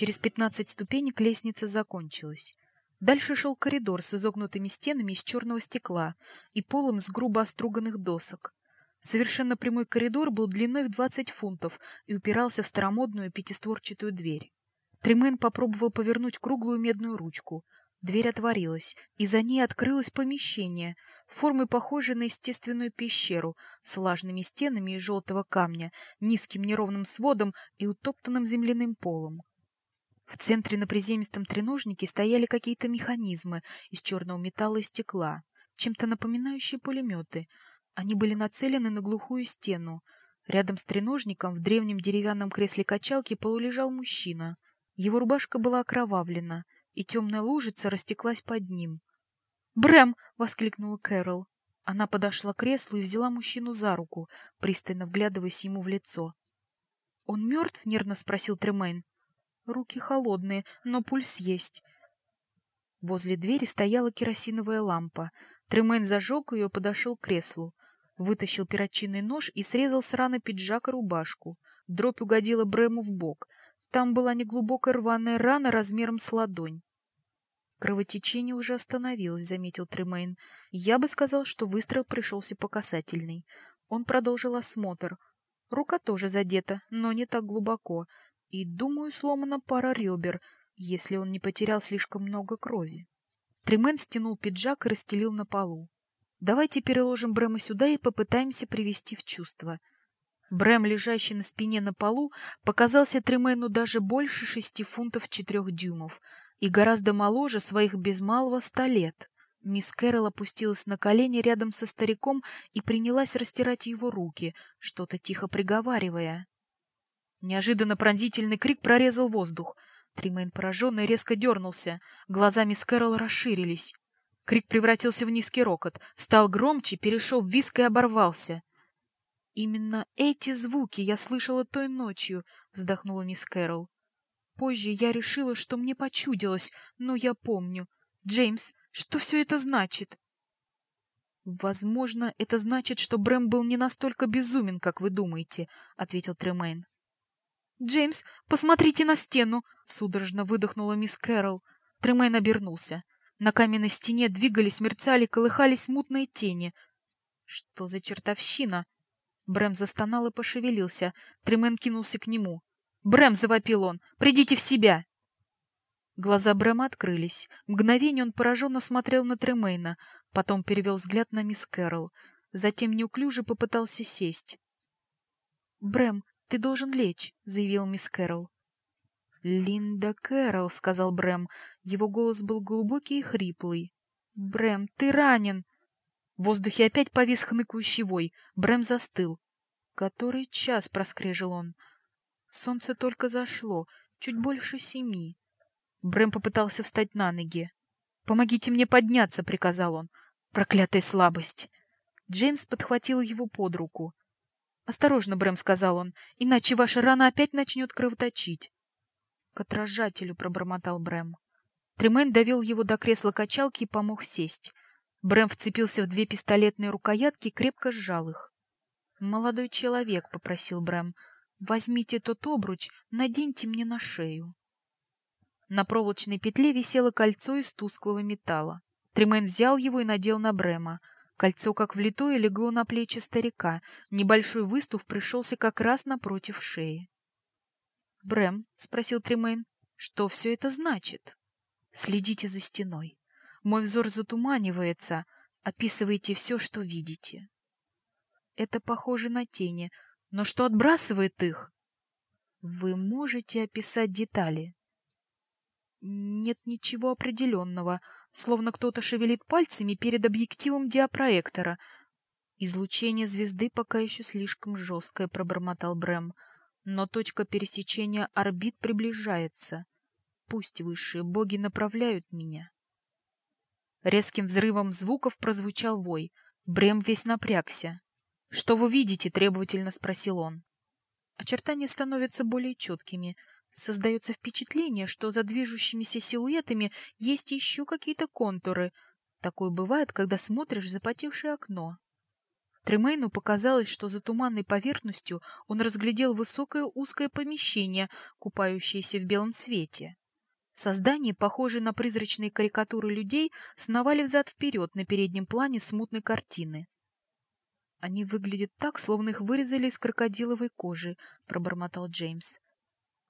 Через пятнадцать ступенек лестница закончилась. Дальше шел коридор с изогнутыми стенами из черного стекла и полом из грубо оструганных досок. Совершенно прямой коридор был длиной в двадцать фунтов и упирался в старомодную пятистворчатую дверь. Тремен попробовал повернуть круглую медную ручку. Дверь отворилась, и за ней открылось помещение, формой похожее на естественную пещеру, с влажными стенами из желтого камня, низким неровным сводом и утоптанным земляным полом. В центре на приземистом треножнике стояли какие-то механизмы из черного металла и стекла, чем-то напоминающие пулеметы. Они были нацелены на глухую стену. Рядом с треножником в древнем деревянном кресле качалки полулежал мужчина. Его рубашка была окровавлена, и темная лужица растеклась под ним. «Брэм!» — воскликнула Кэрол. Она подошла к креслу и взяла мужчину за руку, пристально вглядываясь ему в лицо. «Он мертв?» — нервно спросил Тремейн. Руки холодные, но пульс есть. Возле двери стояла керосиновая лампа. Тремен зажег ее подошел к креслу. Вытащил перочинный нож и срезал с раны пиджак и рубашку. Дробь угодила Брэму в бок. Там была неглубокая рваная рана размером с ладонь. Кровотечение уже остановилось, заметил Тремейн. Я бы сказал, что выстрел пришелся по касательной. Он продолжил осмотр. Рука тоже задета, но не так глубоко и, думаю, сломана пара ребер, если он не потерял слишком много крови. Тремен стянул пиджак и расстелил на полу. «Давайте переложим Брэма сюда и попытаемся привести в чувство». Брэм, лежащий на спине на полу, показался Тремену даже больше шести фунтов четырех дюймов и гораздо моложе своих без малого ста лет. Мисс Кэрол опустилась на колени рядом со стариком и принялась растирать его руки, что-то тихо приговаривая. Неожиданно пронзительный крик прорезал воздух. Тримейн пораженный резко дернулся. Глаза мисс Кэрол расширились. Крик превратился в низкий рокот, стал громче, перешел в виск и оборвался. «Именно эти звуки я слышала той ночью», — вздохнула мисс Кэрол. «Позже я решила, что мне почудилось, но я помню. Джеймс, что все это значит?» «Возможно, это значит, что Брэм был не настолько безумен, как вы думаете», — ответил Тремейн. «Джеймс, посмотрите на стену!» — судорожно выдохнула мисс Кэрол. Тремейн обернулся. На каменной стене двигались, мерцали, колыхались смутные тени. «Что за чертовщина?» Брэм застонал и пошевелился. Тремен кинулся к нему. «Брэм!» — завопил он. «Придите в себя!» Глаза Брэма открылись. Мгновение он пораженно смотрел на Тремейна, потом перевел взгляд на мисс Кэрол. Затем неуклюже попытался сесть. «Брэм, «Ты должен лечь», — заявил мисс Кэрол. «Линда Кэрол», — сказал Брэм. Его голос был глубокий и хриплый. «Брэм, ты ранен!» В воздухе опять повис хныкающий вой. Брэм застыл. «Который час?» — проскрежил он. Солнце только зашло, чуть больше семи. Брэм попытался встать на ноги. «Помогите мне подняться!» — приказал он. «Проклятая слабость!» Джеймс подхватил его под руку. «Осторожно, Брэм», — сказал он, — «иначе ваша рана опять начнет кровоточить». «К отражателю», — пробормотал Брэм. Тремен довел его до кресла качалки и помог сесть. Брэм вцепился в две пистолетные рукоятки и крепко сжал их. «Молодой человек», — попросил Брэм, — «возьмите тот обруч, наденьте мне на шею». На проволочной петле висело кольцо из тусклого металла. Тремен взял его и надел на Брэма. Кольцо, как влитое, легло на плечи старика. Небольшой выступ пришелся как раз напротив шеи. «Брэм», — спросил Тремейн, — «что все это значит?» «Следите за стеной. Мой взор затуманивается. Описывайте все, что видите». «Это похоже на тени. Но что отбрасывает их?» «Вы можете описать детали?» «Нет ничего определенного словно кто-то шевелит пальцами перед объективом диапроектора. «Излучение звезды пока еще слишком жесткое», — пробормотал Брэм. «Но точка пересечения орбит приближается. Пусть высшие боги направляют меня». Резким взрывом звуков прозвучал вой. Брэм весь напрягся. «Что вы видите?» — требовательно спросил он. Очертания становятся более четкими — Создается впечатление, что за движущимися силуэтами есть еще какие-то контуры. Такое бывает, когда смотришь в запотевшее окно. Тремейну показалось, что за туманной поверхностью он разглядел высокое узкое помещение, купающееся в белом свете. Создания, похожие на призрачные карикатуры людей, сновали взад-вперед на переднем плане смутной картины. «Они выглядят так, словно их вырезали из крокодиловой кожи», — пробормотал Джеймс.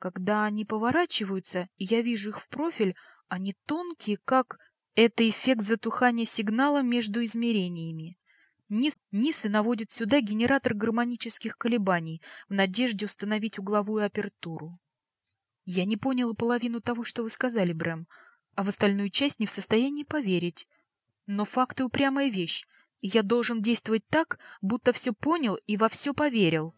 «Когда они поворачиваются, и я вижу их в профиль, они тонкие, как... Это эффект затухания сигнала между измерениями. Низ, Нисы наводит сюда генератор гармонических колебаний в надежде установить угловую апертуру. Я не поняла половину того, что вы сказали, Брэм, а в остальную часть не в состоянии поверить. Но факты упрямая вещь, и я должен действовать так, будто все понял и во все поверил.